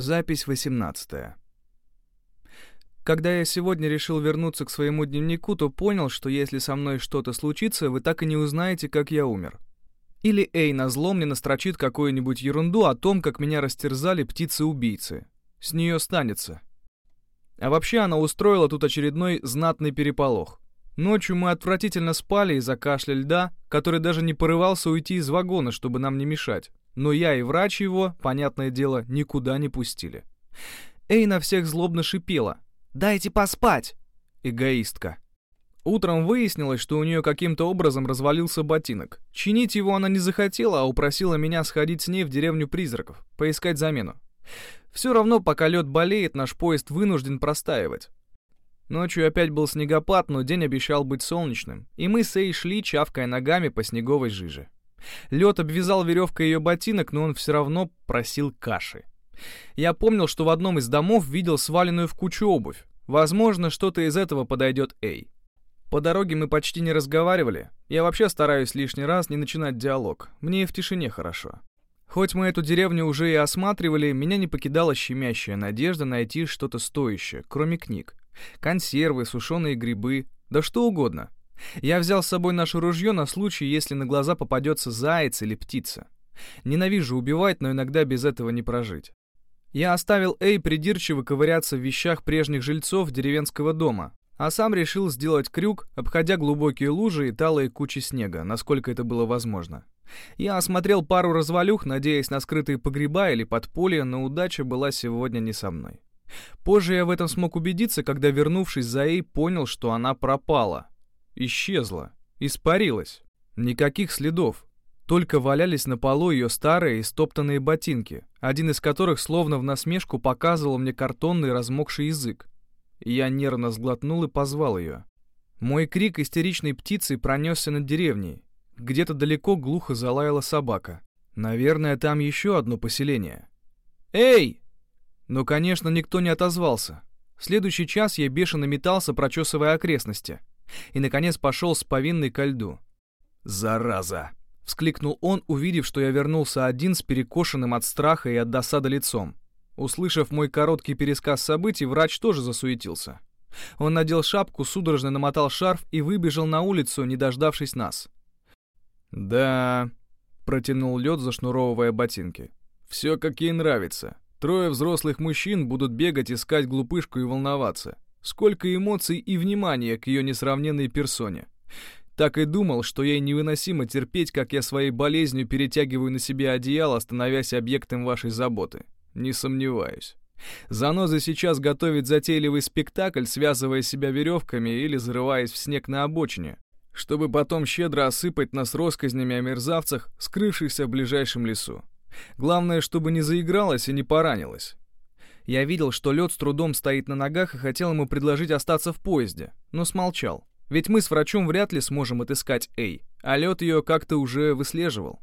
Запись 18. Когда я сегодня решил вернуться к своему дневнику, то понял, что если со мной что-то случится, вы так и не узнаете, как я умер. Или Эй назло мне настрочит какую-нибудь ерунду о том, как меня растерзали птицы-убийцы. С нее станется. А вообще она устроила тут очередной знатный переполох. Ночью мы отвратительно спали из-за кашля льда, который даже не порывался уйти из вагона, чтобы нам не мешать но я и врач его, понятное дело, никуда не пустили. Эй на всех злобно шипела. «Дайте поспать!» Эгоистка. Утром выяснилось, что у нее каким-то образом развалился ботинок. Чинить его она не захотела, а упросила меня сходить с ней в деревню призраков, поискать замену. Все равно, пока лед болеет, наш поезд вынужден простаивать. Ночью опять был снегопад, но день обещал быть солнечным, и мы с Эй шли, чавкая ногами по снеговой жиже. Лед обвязал веревкой ее ботинок, но он все равно просил каши. Я помнил, что в одном из домов видел сваленную в кучу обувь. Возможно, что-то из этого подойдет Эй. По дороге мы почти не разговаривали. Я вообще стараюсь лишний раз не начинать диалог. Мне и в тишине хорошо. Хоть мы эту деревню уже и осматривали, меня не покидала щемящая надежда найти что-то стоящее, кроме книг. Консервы, сушеные грибы, да что угодно. Я взял с собой наше ружье на случай, если на глаза попадется заяц или птица. Ненавижу убивать, но иногда без этого не прожить. Я оставил Эй придирчиво ковыряться в вещах прежних жильцов деревенского дома, а сам решил сделать крюк, обходя глубокие лужи и талые кучи снега, насколько это было возможно. Я осмотрел пару развалюх, надеясь на скрытые погреба или подполья, но удача была сегодня не со мной. Позже я в этом смог убедиться, когда, вернувшись за Эй, понял, что она пропала исчезла, испарилась. Никаких следов. Только валялись на полу ее старые и стоптанные ботинки, один из которых словно в насмешку показывал мне картонный размокший язык. Я нервно сглотнул и позвал ее. Мой крик истеричной птицы пронесся над деревней. Где-то далеко глухо залаяла собака. Наверное, там еще одно поселение. «Эй!» Но, конечно, никто не отозвался. В следующий час я бешено метался, прочесывая окрестности и, наконец, пошел с повинной ко льду. «Зараза!» — вскликнул он, увидев, что я вернулся один с перекошенным от страха и от досады лицом. Услышав мой короткий пересказ событий, врач тоже засуетился. Он надел шапку, судорожно намотал шарф и выбежал на улицу, не дождавшись нас. «Да...» — протянул лед, зашнуровывая ботинки. «Все как ей нравится. Трое взрослых мужчин будут бегать, искать глупышку и волноваться. Сколько эмоций и внимания к ее несравненной персоне. Так и думал, что ей невыносимо терпеть, как я своей болезнью перетягиваю на себе одеяло, становясь объектом вашей заботы. Не сомневаюсь. Заноза сейчас готовит затейливый спектакль, связывая себя веревками или зарываясь в снег на обочине, чтобы потом щедро осыпать нас россказнями о мерзавцах, скрывшихся в ближайшем лесу. Главное, чтобы не заигралась и не поранилась. Я видел, что лед с трудом стоит на ногах и хотел ему предложить остаться в поезде, но смолчал. Ведь мы с врачом вряд ли сможем отыскать Эй, а лед ее как-то уже выслеживал.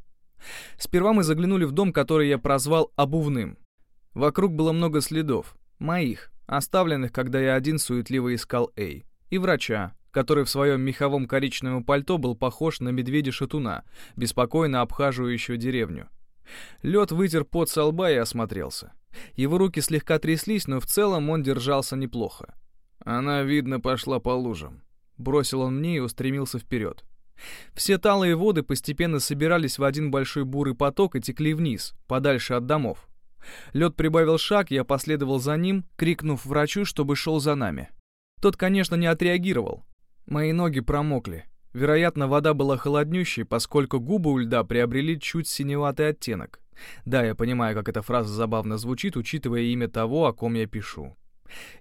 Сперва мы заглянули в дом, который я прозвал обувным. Вокруг было много следов, моих, оставленных, когда я один суетливо искал Эй, и врача, который в своем меховом коричневом пальто был похож на медведя-шатуна, беспокойно обхаживающего деревню. Лед вытер пот со лба и осмотрелся. Его руки слегка тряслись, но в целом он держался неплохо. Она, видно, пошла по лужам. Бросил он мне и устремился вперед. Все талые воды постепенно собирались в один большой бурый поток и текли вниз, подальше от домов. Лед прибавил шаг, я последовал за ним, крикнув врачу, чтобы шел за нами. Тот, конечно, не отреагировал. Мои ноги промокли. Вероятно, вода была холоднющей, поскольку губы у льда приобрели чуть синеватый оттенок. Да, я понимаю, как эта фраза забавно звучит, учитывая имя того, о ком я пишу.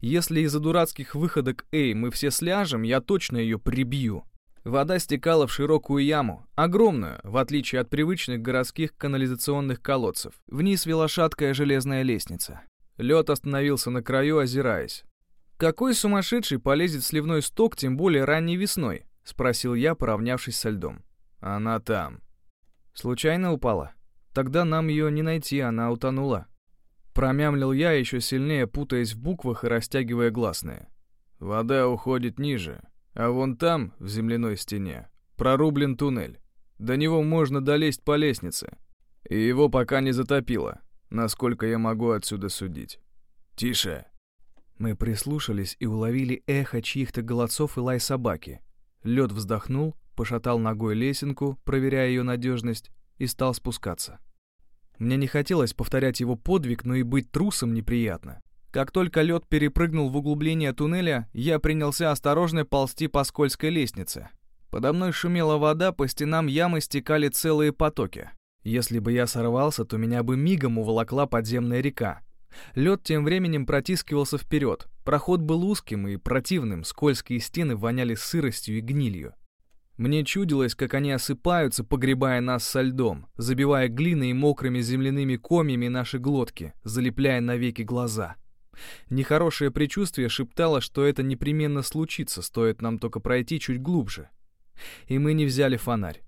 Если из-за дурацких выходок «Эй, мы все сляжем», я точно ее прибью. Вода стекала в широкую яму, огромную, в отличие от привычных городских канализационных колодцев. Вниз вела шаткая железная лестница. Лед остановился на краю, озираясь. «Какой сумасшедший полезет в сливной сток, тем более ранней весной?» — спросил я, поравнявшись со льдом. «Она там». «Случайно упала?» Тогда нам ее не найти, она утонула. Промямлил я, еще сильнее путаясь в буквах и растягивая гласные. Вода уходит ниже, а вон там, в земляной стене, прорублен туннель. До него можно долезть по лестнице. И его пока не затопило. насколько я могу отсюда судить. Тише!» Мы прислушались и уловили эхо чьих-то голосов и лай собаки. Лед вздохнул, пошатал ногой лесенку, проверяя ее надежность, и стал спускаться. Мне не хотелось повторять его подвиг, но и быть трусом неприятно. Как только лед перепрыгнул в углубление туннеля, я принялся осторожно ползти по скользкой лестнице. Подо мной шумела вода, по стенам ямы стекали целые потоки. Если бы я сорвался, то меня бы мигом уволокла подземная река. Лед тем временем протискивался вперед. Проход был узким и противным, скользкие стены воняли сыростью и гнилью. Мне чудилось, как они осыпаются, погребая нас со льдом, забивая глиной и мокрыми земляными комьями наши глотки, залепляя навеки глаза. Нехорошее предчувствие шептало, что это непременно случится, стоит нам только пройти чуть глубже. И мы не взяли фонарь.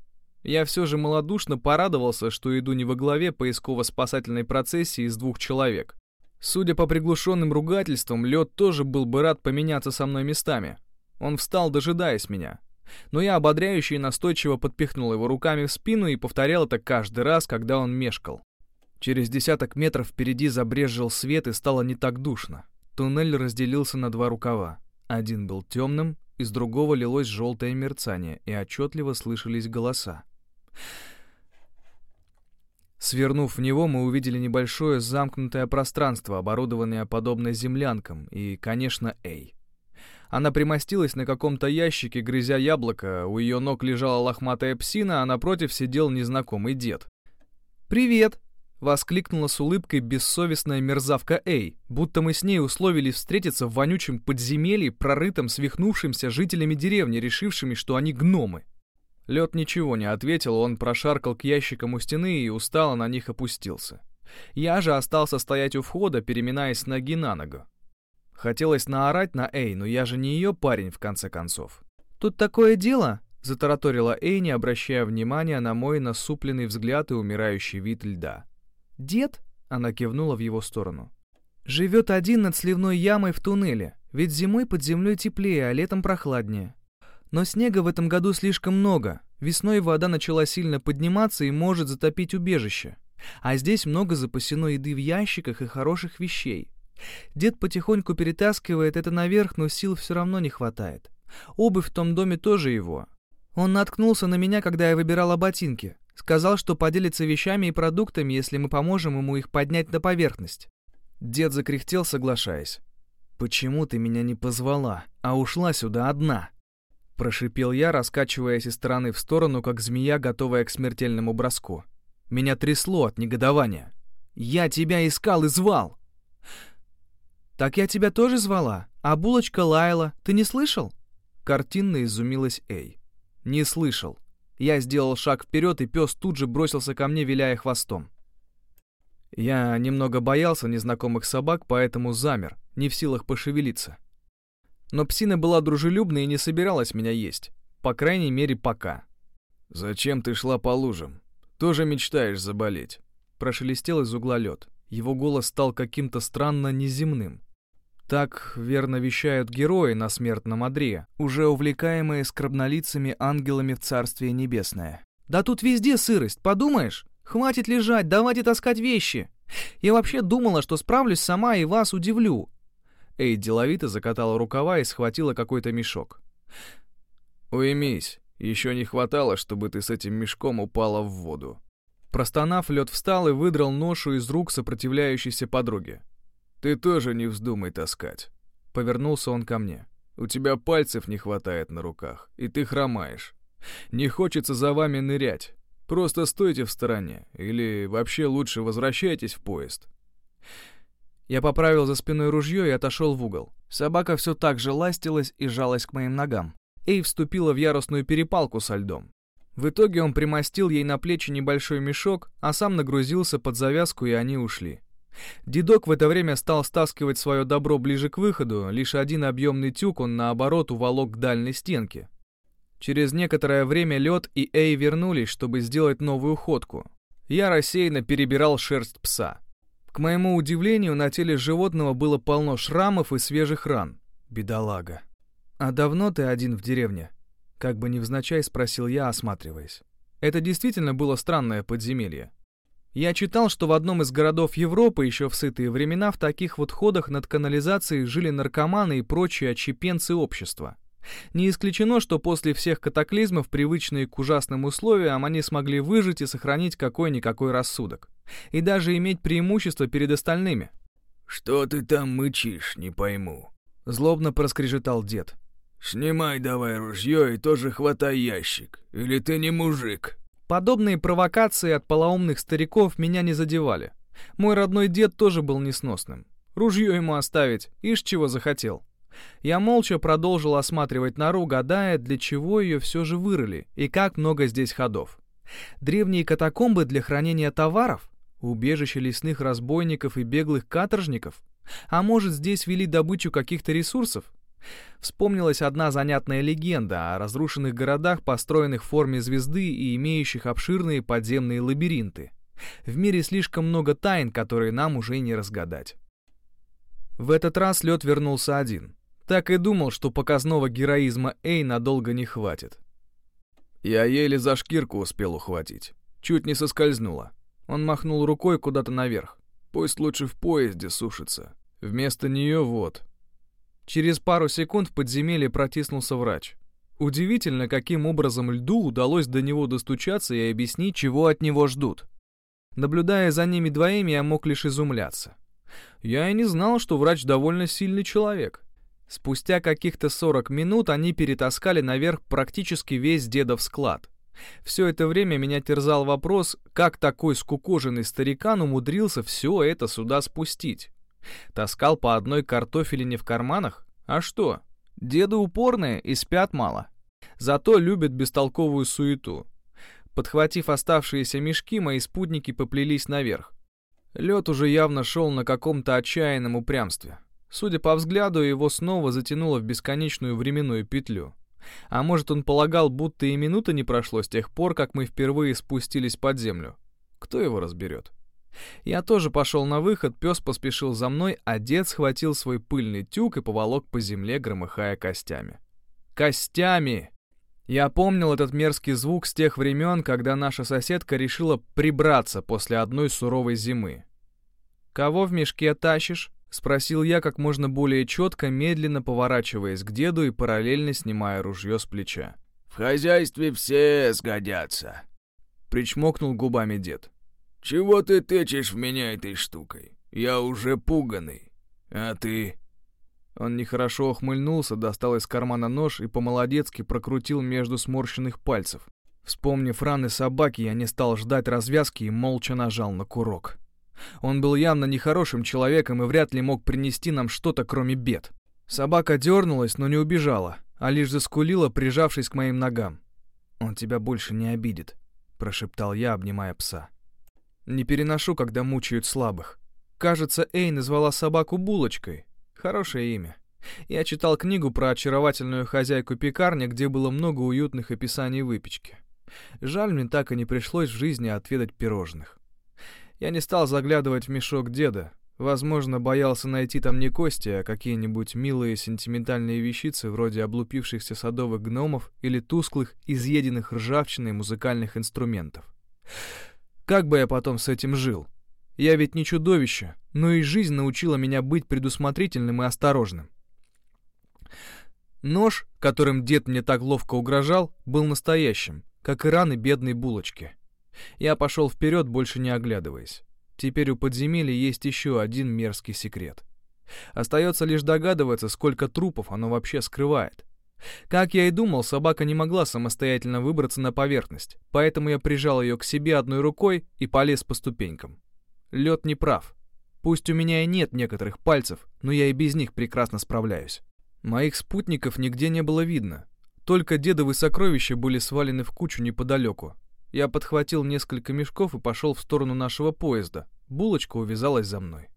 Я все же малодушно порадовался, что иду не во главе поисково-спасательной процессии из двух человек. Судя по приглушенным ругательствам, лед тоже был бы рад поменяться со мной местами. Он встал, дожидаясь меня, но я ободряюще и настойчиво подпихнул его руками в спину и повторял это каждый раз, когда он мешкал. Через десяток метров впереди забрезжил свет и стало не так душно. Туннель разделился на два рукава. Один был темным, из другого лилось желтое мерцание, и отчетливо слышались голоса. Свернув в него, мы увидели небольшое замкнутое пространство, оборудованное подобно землянкам, и, конечно, Эй. Она примостилась на каком-то ящике, грызя яблоко, у ее ног лежала лохматая псина, а напротив сидел незнакомый дед. «Привет!» — воскликнула с улыбкой бессовестная мерзавка Эй, будто мы с ней условились встретиться в вонючем подземелье, прорытом свихнувшимся жителями деревни, решившими, что они гномы. Лед ничего не ответил, он прошаркал к ящикам у стены и устало на них опустился. Я же остался стоять у входа, переминаясь с ноги на ногу. Хотелось наорать на Эй, но я же не ее парень, в конце концов. «Тут такое дело!» — затараторила Эй, не обращая внимания на мой насупленный взгляд и умирающий вид льда. «Дед?» — она кивнула в его сторону. «Живет один над сливной ямой в туннеле, ведь зимой под землей теплее, а летом прохладнее. Но снега в этом году слишком много. Весной вода начала сильно подниматься и может затопить убежище. А здесь много запасено еды в ящиках и хороших вещей. Дед потихоньку перетаскивает это наверх, но сил все равно не хватает. Обувь в том доме тоже его. Он наткнулся на меня, когда я выбирала ботинки. Сказал, что поделится вещами и продуктами, если мы поможем ему их поднять на поверхность. Дед закряхтел, соглашаясь. «Почему ты меня не позвала, а ушла сюда одна?» Прошипел я, раскачиваясь из стороны в сторону, как змея, готовая к смертельному броску. Меня трясло от негодования. «Я тебя искал и звал!» «Так я тебя тоже звала? А булочка лаяла. Ты не слышал?» Картинно изумилась Эй. «Не слышал». Я сделал шаг вперед, и пес тут же бросился ко мне, виляя хвостом. Я немного боялся незнакомых собак, поэтому замер, не в силах пошевелиться. Но псина была дружелюбна и не собиралась меня есть. По крайней мере, пока. «Зачем ты шла по лужам? Тоже мечтаешь заболеть?» Прошелестел из угла лед. Его голос стал каким-то странно неземным. Так верно вещают герои на смертном одре, уже увлекаемые скорбнолицами ангелами в Царствие Небесное. «Да тут везде сырость, подумаешь? Хватит лежать, давайте таскать вещи! Я вообще думала, что справлюсь сама и вас удивлю!» Эй деловито закатала рукава и схватила какой-то мешок. «Уймись, еще не хватало, чтобы ты с этим мешком упала в воду». Простонав, лед встал и выдрал ношу из рук сопротивляющейся подруги. «Ты тоже не вздумай таскать». Повернулся он ко мне. «У тебя пальцев не хватает на руках, и ты хромаешь. Не хочется за вами нырять. Просто стойте в стороне, или вообще лучше возвращайтесь в поезд». Я поправил за спиной ружье и отошел в угол. Собака все так же ластилась и жалась к моим ногам. Эй вступила в яростную перепалку со льдом. В итоге он примостил ей на плечи небольшой мешок, а сам нагрузился под завязку, и они ушли. Дедок в это время стал стаскивать свое добро ближе к выходу, лишь один объемный тюк он, наоборот, уволок к дальней стенке. Через некоторое время лед и Эй вернулись, чтобы сделать новую ходку. Я рассеянно перебирал шерсть пса. К моему удивлению, на теле животного было полно шрамов и свежих ран. Бедолага. «А давно ты один в деревне?» Как бы невзначай спросил я, осматриваясь. Это действительно было странное подземелье. Я читал, что в одном из городов Европы еще в сытые времена в таких вот ходах над канализацией жили наркоманы и прочие отщепенцы общества. Не исключено, что после всех катаклизмов, привычные к ужасным условиям, они смогли выжить и сохранить какой-никакой рассудок. И даже иметь преимущество перед остальными. «Что ты там мычишь, не пойму», — злобно проскрежетал дед. «Снимай давай ружье и тоже хватай ящик, или ты не мужик». Подобные провокации от полоумных стариков меня не задевали. Мой родной дед тоже был несносным. Ружье ему оставить, ишь чего захотел. Я молча продолжил осматривать нору, гадая, для чего ее все же вырыли и как много здесь ходов. Древние катакомбы для хранения товаров? Убежище лесных разбойников и беглых каторжников? А может, здесь вели добычу каких-то ресурсов? Вспомнилась одна занятная легенда о разрушенных городах, построенных в форме звезды и имеющих обширные подземные лабиринты. В мире слишком много тайн, которые нам уже не разгадать. В этот раз лед вернулся один. Так и думал, что показного героизма Эй надолго не хватит. Я еле за шкирку успел ухватить. Чуть не соскользнула. Он махнул рукой куда-то наверх. Пусть лучше в поезде сушится. Вместо нее вот, Через пару секунд в подземелье протиснулся врач. Удивительно, каким образом льду удалось до него достучаться и объяснить, чего от него ждут. Наблюдая за ними двоими, я мог лишь изумляться. Я и не знал, что врач довольно сильный человек. Спустя каких-то 40 минут они перетаскали наверх практически весь дедов склад. Все это время меня терзал вопрос, как такой скукоженный старикан умудрился все это сюда спустить. Таскал по одной картофелине в карманах? А что? Деды упорные и спят мало. Зато любят бестолковую суету. Подхватив оставшиеся мешки, мои спутники поплелись наверх. Лед уже явно шел на каком-то отчаянном упрямстве. Судя по взгляду, его снова затянуло в бесконечную временную петлю. А может, он полагал, будто и минуты не прошло с тех пор, как мы впервые спустились под землю. Кто его разберет? Я тоже пошел на выход, пес поспешил за мной, а дед схватил свой пыльный тюк и поволок по земле, громыхая костями. Костями! Я помнил этот мерзкий звук с тех времен, когда наша соседка решила прибраться после одной суровой зимы. «Кого в мешке тащишь?» — спросил я как можно более четко, медленно поворачиваясь к деду и параллельно снимая ружье с плеча. «В хозяйстве все сгодятся», — причмокнул губами дед. «Чего ты тычешь в меня этой штукой? Я уже пуганный. А ты...» Он нехорошо ухмыльнулся, достал из кармана нож и по-молодецки прокрутил между сморщенных пальцев. Вспомнив раны собаки, я не стал ждать развязки и молча нажал на курок. Он был явно нехорошим человеком и вряд ли мог принести нам что-то, кроме бед. Собака дернулась, но не убежала, а лишь заскулила, прижавшись к моим ногам. «Он тебя больше не обидит», — прошептал я, обнимая пса. Не переношу, когда мучают слабых. Кажется, Эй назвала собаку Булочкой. Хорошее имя. Я читал книгу про очаровательную хозяйку пекарни, где было много уютных описаний выпечки. Жаль, мне так и не пришлось в жизни отведать пирожных. Я не стал заглядывать в мешок деда. Возможно, боялся найти там не кости, а какие-нибудь милые сентиментальные вещицы вроде облупившихся садовых гномов или тусклых, изъеденных ржавчиной музыкальных инструментов. Как бы я потом с этим жил? Я ведь не чудовище, но и жизнь научила меня быть предусмотрительным и осторожным. Нож, которым дед мне так ловко угрожал, был настоящим, как и раны бедной булочки. Я пошел вперед, больше не оглядываясь. Теперь у подземелья есть еще один мерзкий секрет. Остается лишь догадываться, сколько трупов оно вообще скрывает. Как я и думал, собака не могла самостоятельно выбраться на поверхность, поэтому я прижал ее к себе одной рукой и полез по ступенькам. Лед не прав. Пусть у меня и нет некоторых пальцев, но я и без них прекрасно справляюсь. Моих спутников нигде не было видно. Только дедовы сокровища были свалены в кучу неподалеку. Я подхватил несколько мешков и пошел в сторону нашего поезда. Булочка увязалась за мной.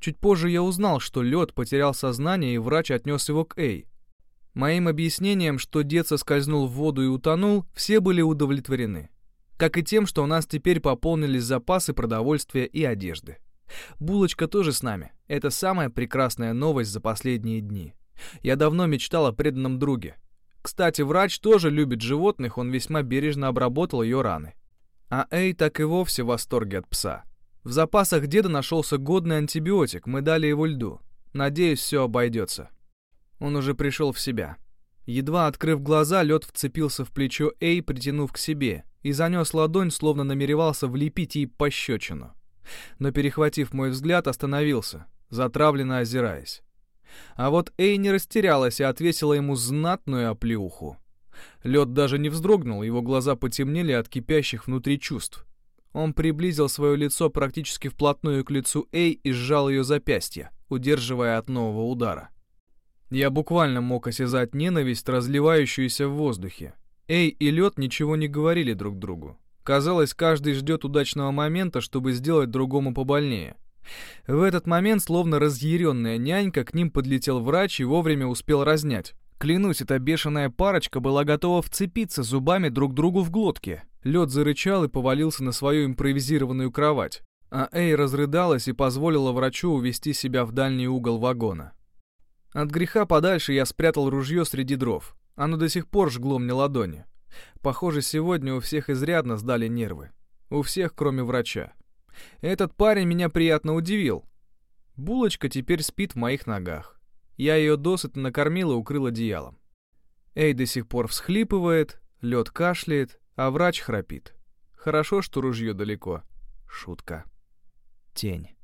Чуть позже я узнал, что лед потерял сознание, и врач отнес его к Эй, Моим объяснением, что дед соскользнул в воду и утонул, все были удовлетворены. Как и тем, что у нас теперь пополнились запасы продовольствия и одежды. Булочка тоже с нами. Это самая прекрасная новость за последние дни. Я давно мечтал о преданном друге. Кстати, врач тоже любит животных, он весьма бережно обработал ее раны. А Эй так и вовсе в восторге от пса. В запасах деда нашелся годный антибиотик, мы дали его льду. Надеюсь, все обойдется. Он уже пришел в себя. Едва открыв глаза, лед вцепился в плечо Эй, притянув к себе, и занес ладонь, словно намеревался влепить ей пощечину. Но, перехватив мой взгляд, остановился, затравленно озираясь. А вот Эй не растерялась и отвесила ему знатную оплеуху. Лед даже не вздрогнул, его глаза потемнели от кипящих внутри чувств. Он приблизил свое лицо практически вплотную к лицу Эй и сжал ее запястье, удерживая от нового удара. Я буквально мог осязать ненависть, разливающуюся в воздухе. Эй и Лед ничего не говорили друг другу. Казалось, каждый ждет удачного момента, чтобы сделать другому побольнее. В этот момент, словно разъяренная нянька, к ним подлетел врач и вовремя успел разнять. Клянусь, эта бешеная парочка была готова вцепиться зубами друг другу в глотки. Лед зарычал и повалился на свою импровизированную кровать. А Эй разрыдалась и позволила врачу увести себя в дальний угол вагона. От греха подальше я спрятал ружье среди дров. Оно до сих пор жгло мне ладони. Похоже, сегодня у всех изрядно сдали нервы. У всех, кроме врача. Этот парень меня приятно удивил. Булочка теперь спит в моих ногах. Я ее досыта накормил и укрыл одеялом. Эй до сих пор всхлипывает, лед кашляет, а врач храпит. Хорошо, что ружье далеко. Шутка. Тень.